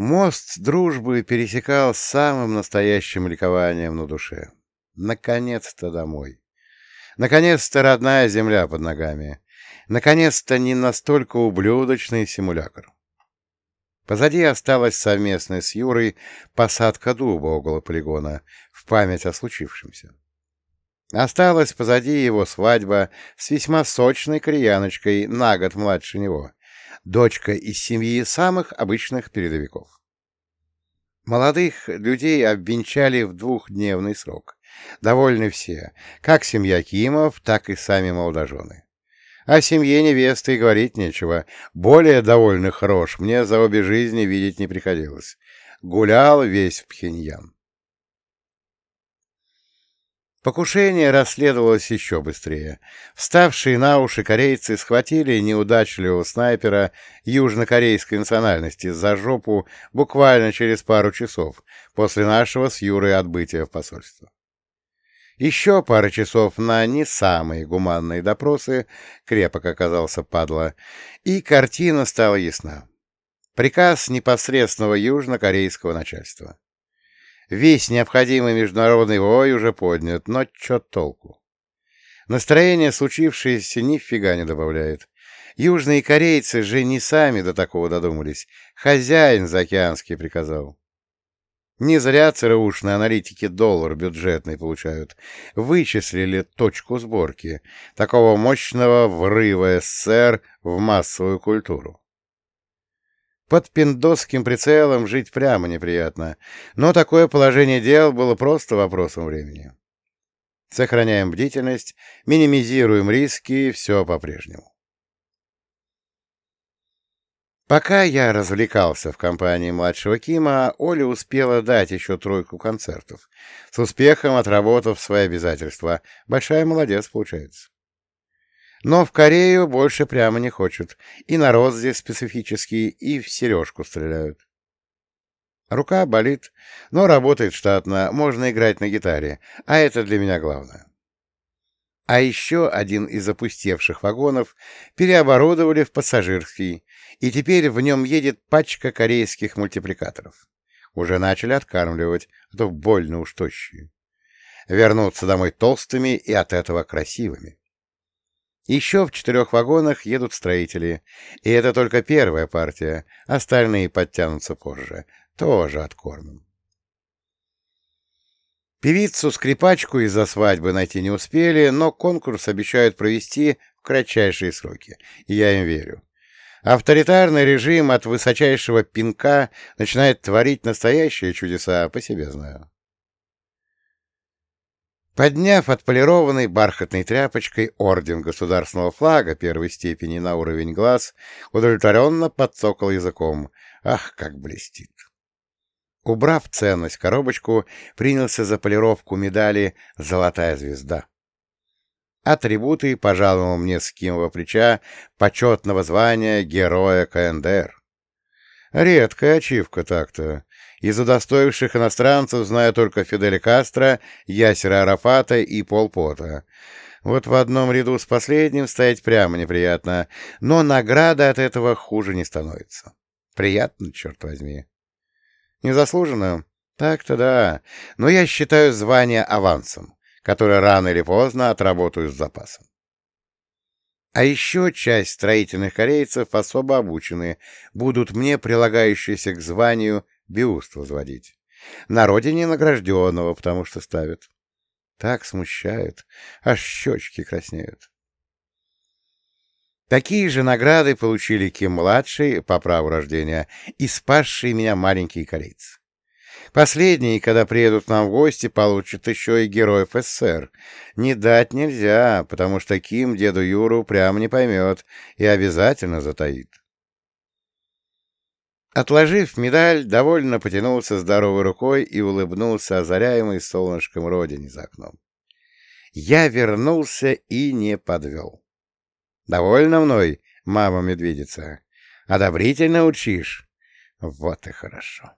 Мост дружбы пересекал самым настоящим ликованием на душе. Наконец-то домой. Наконец-то родная земля под ногами. Наконец-то не настолько ублюдочный симулятор. Позади осталась совместная с Юрой посадка дуба около полигона в память о случившемся. Осталась позади его свадьба с весьма сочной кореяночкой на год младше него, дочка из семьи самых обычных передовиков. Молодых людей обвенчали в двухдневный срок. Довольны все, как семья Кимов, так и сами молодожены. О семье невесты говорить нечего. Более довольных рож мне за обе жизни видеть не приходилось. Гулял весь в Пхеньян. Покушение расследовалось еще быстрее. Вставшие на уши корейцы схватили неудачливого снайпера южнокорейской национальности за жопу буквально через пару часов после нашего с Юрой отбытия в посольство. Еще пара часов на не самые гуманные допросы, крепок оказался падла, и картина стала ясна. Приказ непосредственного южнокорейского начальства. Весь необходимый международный вой уже поднят, но чё толку? Настроение случившееся нифига не добавляет. Южные корейцы же не сами до такого додумались. Хозяин заокеанский приказал. Не зря ЦРУшные аналитики доллар бюджетный получают. Вычислили точку сборки такого мощного врыва СССР в массовую культуру. Под пиндосским прицелом жить прямо неприятно, но такое положение дел было просто вопросом времени. Сохраняем бдительность, минимизируем риски, все по-прежнему. Пока я развлекался в компании младшего Кима, Оля успела дать еще тройку концертов, с успехом отработав свои обязательства. Большая молодец, получается. Но в Корею больше прямо не хочут. И народ здесь специфический, и в сережку стреляют. Рука болит, но работает штатно, можно играть на гитаре, а это для меня главное. А еще один из опустевших вагонов переоборудовали в пассажирский, и теперь в нем едет пачка корейских мультипликаторов. Уже начали откармливать, а то больно уж тощие. Вернуться домой толстыми и от этого красивыми. Еще в четырех вагонах едут строители, и это только первая партия, остальные подтянутся позже. Тоже откормим. Певицу-скрипачку из-за свадьбы найти не успели, но конкурс обещают провести в кратчайшие сроки, и я им верю. Авторитарный режим от высочайшего пинка начинает творить настоящие чудеса, по себе знаю. Подняв отполированной бархатной тряпочкой орден государственного флага первой степени на уровень глаз, удовлетворенно подцокал языком. Ах, как блестит! Убрав ценность коробочку, принялся за полировку медали «Золотая звезда». Атрибуты пожаловал мне с Кимова плеча почетного звания Героя КНДР. Редкая ачивка так-то. Из удостоивших иностранцев знаю только Фиделя Кастро, Ясера Арафата и Пол Пота. Вот в одном ряду с последним стоять прямо неприятно, но награда от этого хуже не становится. Приятно, черт возьми. Незаслуженно? Так-то да, но я считаю звание авансом, которое рано или поздно отработаю с запасом. А еще часть строительных корейцев особо обучены, будут мне прилагающиеся к званию бюст возводить. На родине награжденного, потому что ставят. Так смущают, аж щечки краснеют. Такие же награды получили Ким-младший по праву рождения и спасшие меня маленькие корейцы. Последние, когда приедут к нам в гости, получат еще и героев СССР. Не дать нельзя, потому что Ким деду Юру прямо не поймет и обязательно затаит. Отложив медаль, довольно потянулся здоровой рукой и улыбнулся озаряемой солнышком родине за окном. Я вернулся и не подвел. Довольно мной, мама-медведица. Одобрительно учишь? Вот и хорошо.